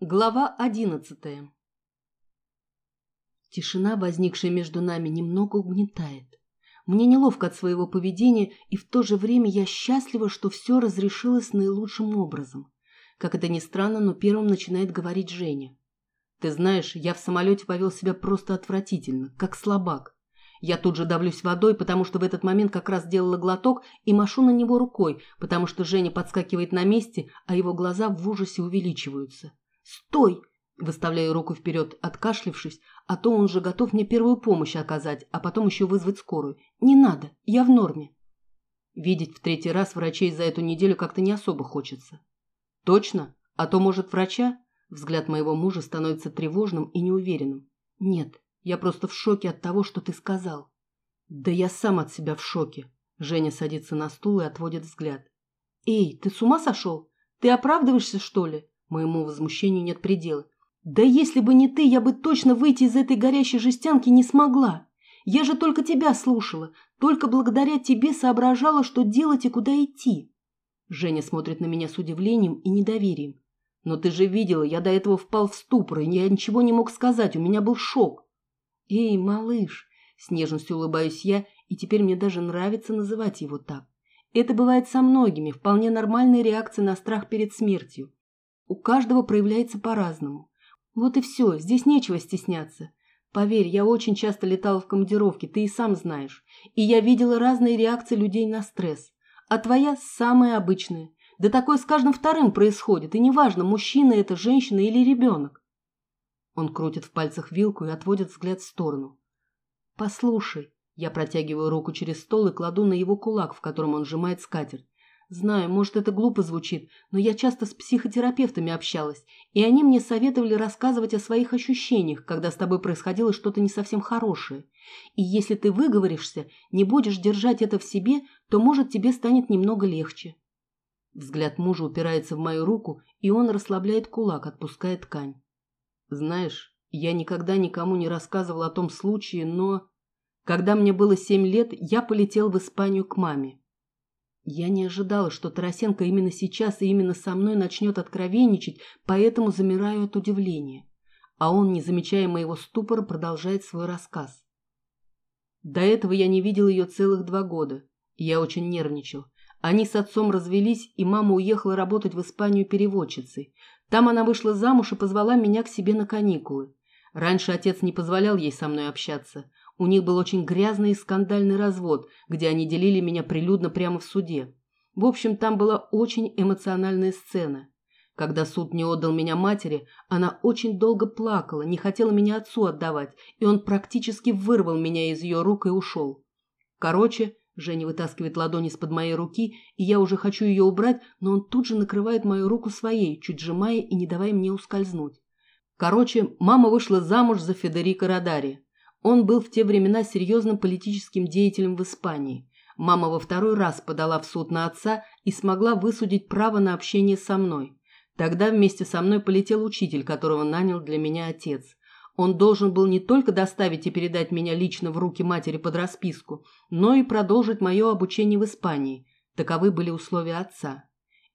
Глава одиннадцатая Тишина, возникшая между нами, немного угнетает. Мне неловко от своего поведения, и в то же время я счастлива, что все разрешилось наилучшим образом. Как это ни странно, но первым начинает говорить Женя. «Ты знаешь, я в самолете повел себя просто отвратительно, как слабак. Я тут же давлюсь водой, потому что в этот момент как раз делала глоток и машу на него рукой, потому что Женя подскакивает на месте, а его глаза в ужасе увеличиваются. «Стой!» – выставляю руку вперед, откашлившись, а то он же готов мне первую помощь оказать, а потом еще вызвать скорую. «Не надо, я в норме». Видеть в третий раз врачей за эту неделю как-то не особо хочется. «Точно? А то, может, врача?» Взгляд моего мужа становится тревожным и неуверенным. «Нет, я просто в шоке от того, что ты сказал. Да я сам от себя в шоке. Женя садится на стул и отводит взгляд. Эй, ты с ума сошел? Ты оправдываешься, что ли? Моему возмущению нет предела. Да если бы не ты, я бы точно выйти из этой горящей жестянки не смогла. Я же только тебя слушала, только благодаря тебе соображала, что делать и куда идти. Женя смотрит на меня с удивлением и недоверием. Но ты же видела, я до этого впал в ступор, и я ничего не мог сказать, у меня был шок. «Эй, малыш!» – с нежностью улыбаюсь я, и теперь мне даже нравится называть его так. Это бывает со многими, вполне нормальная реакция на страх перед смертью. У каждого проявляется по-разному. Вот и все, здесь нечего стесняться. Поверь, я очень часто летала в командировке, ты и сам знаешь. И я видела разные реакции людей на стресс. А твоя самая обычная. Да такое с каждым вторым происходит, и неважно, мужчина это, женщина или ребенок. Он крутит в пальцах вилку и отводит взгляд в сторону. «Послушай». Я протягиваю руку через стол и кладу на его кулак, в котором он сжимает скатерть. Знаю, может, это глупо звучит, но я часто с психотерапевтами общалась, и они мне советовали рассказывать о своих ощущениях, когда с тобой происходило что-то не совсем хорошее. И если ты выговоришься, не будешь держать это в себе, то, может, тебе станет немного легче. Взгляд мужа упирается в мою руку, и он расслабляет кулак, отпуская ткань. Знаешь, я никогда никому не рассказывал о том случае, но... Когда мне было семь лет, я полетел в Испанию к маме. Я не ожидала, что Тарасенко именно сейчас и именно со мной начнет откровенничать, поэтому замираю от удивления. А он, не замечая моего ступора, продолжает свой рассказ. До этого я не видел ее целых два года. Я очень нервничал. Они с отцом развелись, и мама уехала работать в Испанию переводчицей. Там она вышла замуж и позвала меня к себе на каникулы. Раньше отец не позволял ей со мной общаться. У них был очень грязный и скандальный развод, где они делили меня прилюдно прямо в суде. В общем, там была очень эмоциональная сцена. Когда суд не отдал меня матери, она очень долго плакала, не хотела меня отцу отдавать, и он практически вырвал меня из ее рук и ушел. Короче, Женя вытаскивает ладонь из-под моей руки, и я уже хочу ее убрать, но он тут же накрывает мою руку своей, чуть сжимая и не давая мне ускользнуть. Короче, мама вышла замуж за Федерико Радари. Он был в те времена серьезным политическим деятелем в Испании. Мама во второй раз подала в суд на отца и смогла высудить право на общение со мной. Тогда вместе со мной полетел учитель, которого нанял для меня отец. Он должен был не только доставить и передать меня лично в руки матери под расписку, но и продолжить мое обучение в Испании. Таковы были условия отца.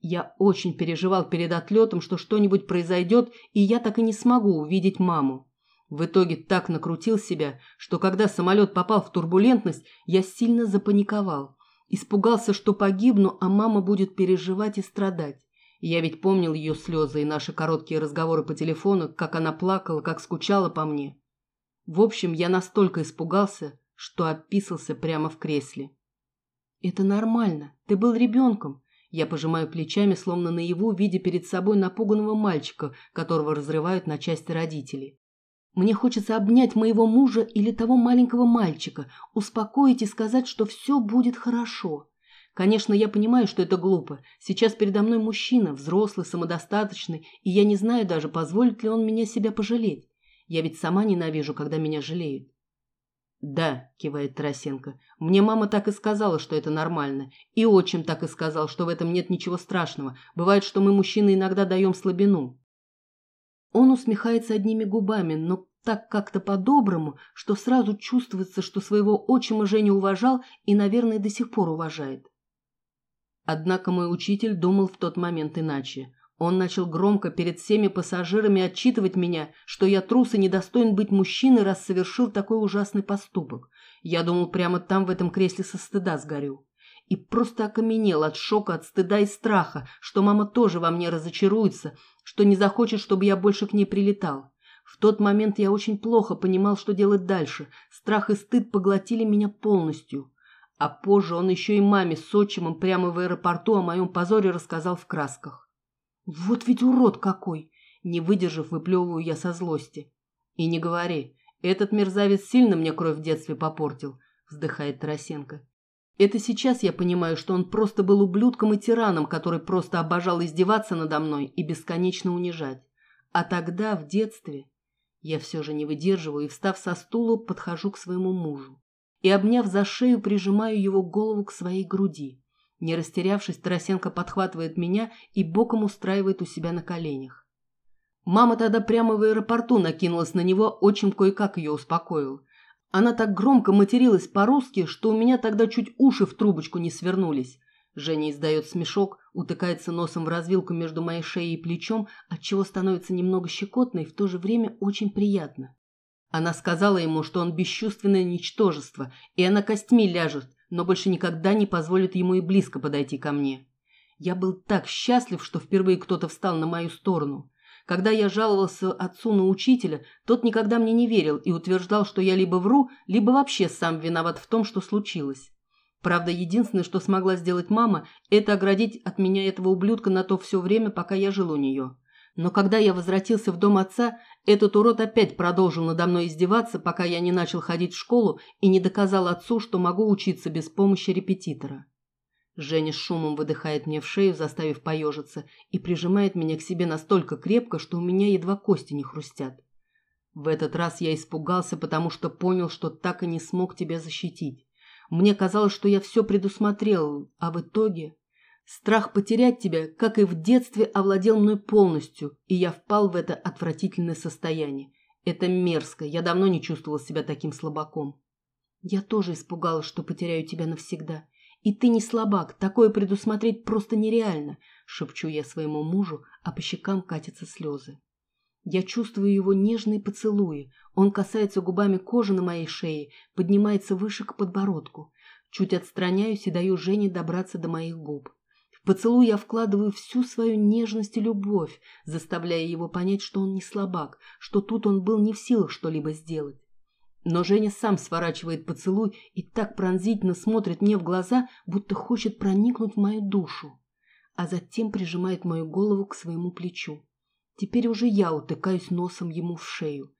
Я очень переживал перед отлетом, что что-нибудь произойдет, и я так и не смогу увидеть маму. В итоге так накрутил себя, что когда самолет попал в турбулентность, я сильно запаниковал. Испугался, что погибну, а мама будет переживать и страдать. Я ведь помнил ее слезы и наши короткие разговоры по телефону, как она плакала, как скучала по мне. В общем, я настолько испугался, что описался прямо в кресле. «Это нормально. Ты был ребенком». Я пожимаю плечами, словно наяву, видя перед собой напуганного мальчика, которого разрывают на части родители. Мне хочется обнять моего мужа или того маленького мальчика, успокоить и сказать, что все будет хорошо. Конечно, я понимаю, что это глупо. Сейчас передо мной мужчина, взрослый, самодостаточный, и я не знаю даже, позволит ли он меня себя пожалеть. Я ведь сама ненавижу, когда меня жалеют. «Да», – кивает Тарасенко, – «мне мама так и сказала, что это нормально. И отчим так и сказал, что в этом нет ничего страшного. Бывает, что мы, мужчины, иногда даем слабину». Он усмехается одними губами, но так как-то по-доброму, что сразу чувствуется, что своего отчима Женя уважал и, наверное, до сих пор уважает. Однако мой учитель думал в тот момент иначе. Он начал громко перед всеми пассажирами отчитывать меня, что я трус и недостоин быть мужчиной, раз совершил такой ужасный поступок. Я думал, прямо там в этом кресле со стыда сгорю. И просто окаменел от шока, от стыда и страха, что мама тоже во мне разочаруется, что не захочет, чтобы я больше к ней прилетал. В тот момент я очень плохо понимал, что делать дальше. Страх и стыд поглотили меня полностью. А позже он еще и маме с отчимом прямо в аэропорту о моем позоре рассказал в красках. Вот ведь урод какой! Не выдержав, выплевываю я со злости. И не говори, этот мерзавец сильно мне кровь в детстве попортил, вздыхает Тарасенко. Это сейчас я понимаю, что он просто был ублюдком и тираном, который просто обожал издеваться надо мной и бесконечно унижать. А тогда, в детстве, я все же не выдерживаю и, встав со стула, подхожу к своему мужу и, обняв за шею, прижимаю его голову к своей груди. Не растерявшись, Тарасенко подхватывает меня и боком устраивает у себя на коленях. Мама тогда прямо в аэропорту накинулась на него, очень кое-как ее успокоил. Она так громко материлась по-русски, что у меня тогда чуть уши в трубочку не свернулись. Женя издает смешок, утыкается носом в развилку между моей шеей и плечом, отчего становится немного щекотно и в то же время очень приятно. Она сказала ему, что он бесчувственное ничтожество, и она костьми ляжет, но больше никогда не позволит ему и близко подойти ко мне. Я был так счастлив, что впервые кто-то встал на мою сторону. Когда я жаловался отцу на учителя, тот никогда мне не верил и утверждал, что я либо вру, либо вообще сам виноват в том, что случилось. Правда, единственное, что смогла сделать мама, это оградить от меня этого ублюдка на то все время, пока я жил у нее. Но когда я возвратился в дом отца, этот урод опять продолжил надо мной издеваться, пока я не начал ходить в школу и не доказал отцу, что могу учиться без помощи репетитора. Женя шумом выдыхает мне в шею, заставив поежиться, и прижимает меня к себе настолько крепко, что у меня едва кости не хрустят. В этот раз я испугался, потому что понял, что так и не смог тебя защитить. Мне казалось, что я все предусмотрел, а в итоге... Страх потерять тебя, как и в детстве, овладел мной полностью, и я впал в это отвратительное состояние. Это мерзко, я давно не чувствовал себя таким слабаком. Я тоже испугалась, что потеряю тебя навсегда. И ты не слабак, такое предусмотреть просто нереально, шепчу я своему мужу, а по щекам катятся слезы. Я чувствую его нежные поцелуи. Он касается губами кожи на моей шее, поднимается выше к подбородку. Чуть отстраняюсь и даю Жене добраться до моих губ. В поцелуй я вкладываю всю свою нежность и любовь, заставляя его понять, что он не слабак, что тут он был не в силах что-либо сделать. Но Женя сам сворачивает поцелуй и так пронзительно смотрит мне в глаза, будто хочет проникнуть в мою душу, а затем прижимает мою голову к своему плечу. Теперь уже я утыкаюсь носом ему в шею,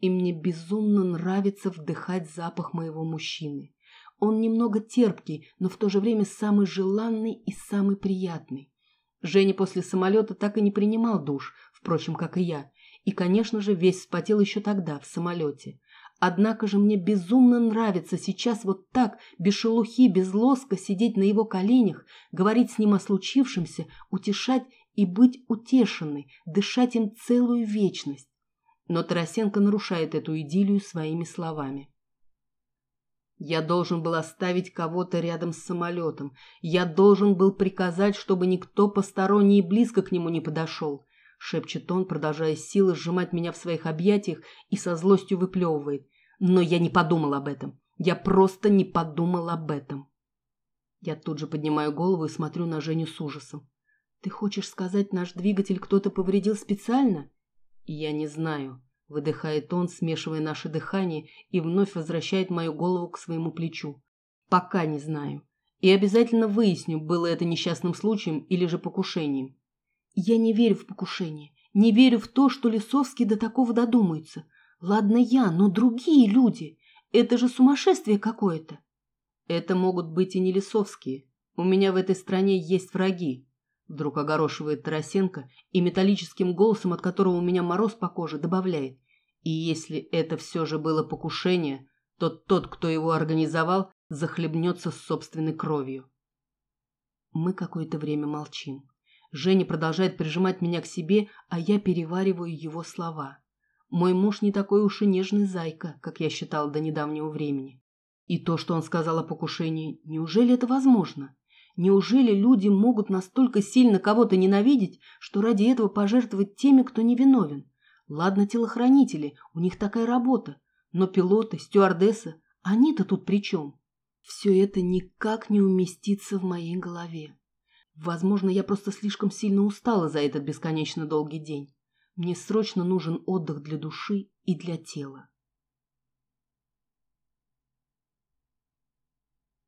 и мне безумно нравится вдыхать запах моего мужчины. Он немного терпкий, но в то же время самый желанный и самый приятный. Женя после самолета так и не принимал душ, впрочем, как и я, и, конечно же, весь вспотел еще тогда, в самолете. Однако же мне безумно нравится сейчас вот так, без шелухи, без лоска, сидеть на его коленях, говорить с ним о случившемся, утешать и быть утешенной, дышать им целую вечность. Но Тарасенко нарушает эту идиллию своими словами. Я должен был оставить кого-то рядом с самолетом. Я должен был приказать, чтобы никто посторонний и близко к нему не подошел шепчет он, продолжая силой сжимать меня в своих объятиях и со злостью выплевывает. Но я не подумал об этом. Я просто не подумал об этом. Я тут же поднимаю голову и смотрю на Женю с ужасом. Ты хочешь сказать, наш двигатель кто-то повредил специально? Я не знаю. Выдыхает он, смешивая наше дыхание, и вновь возвращает мою голову к своему плечу. Пока не знаю. И обязательно выясню, было это несчастным случаем или же покушением. Я не верю в покушение. Не верю в то, что Лисовский до такого додумается. Ладно я, но другие люди. Это же сумасшествие какое-то. Это могут быть и не Лисовские. У меня в этой стране есть враги. Вдруг огорошивает Тарасенко и металлическим голосом, от которого у меня мороз по коже, добавляет. И если это все же было покушение, то тот, кто его организовал, захлебнется собственной кровью. Мы какое-то время молчим. Женя продолжает прижимать меня к себе, а я перевариваю его слова. Мой муж не такой уж и нежный зайка, как я считал до недавнего времени. И то, что он сказал о покушении, неужели это возможно? Неужели люди могут настолько сильно кого-то ненавидеть, что ради этого пожертвовать теми, кто невиновен? Ладно, телохранители, у них такая работа. Но пилоты, стюардессы, они-то тут при чем? Все это никак не уместится в моей голове. Возможно, я просто слишком сильно устала за этот бесконечно долгий день. Мне срочно нужен отдых для души и для тела.